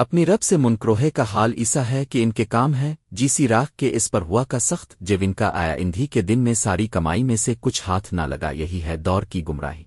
اپنی رب سے منکروہے کا حال ایسا ہے کہ ان کے کام ہے جیسی راکھ کے اس پر ہوا کا سخت جب ان کا آیا اندھی کے دن میں ساری کمائی میں سے کچھ ہاتھ نہ لگا، یہی ہے دور کی گمراہی۔